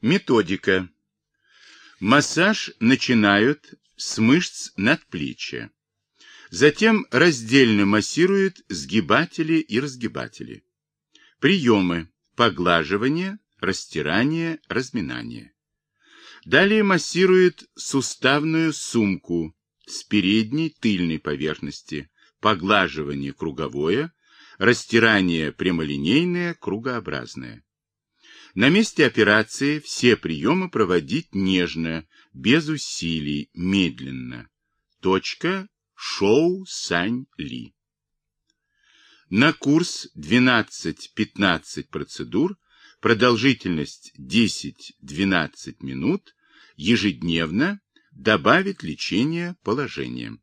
Методика. Массаж начинают с мышц надплечья. Затем раздельно массируют сгибатели и разгибатели. Приемы. Поглаживание, растирание, разминание. Далее массируют суставную сумку с передней тыльной поверхности, поглаживание круговое, растирание прямолинейное, кругообразное. На месте операции все приемы проводить нежно, без усилий, медленно. Точка Шоу Сань Ли. На курс 12-15 процедур, продолжительность 10-12 минут, ежедневно добавить лечение положением.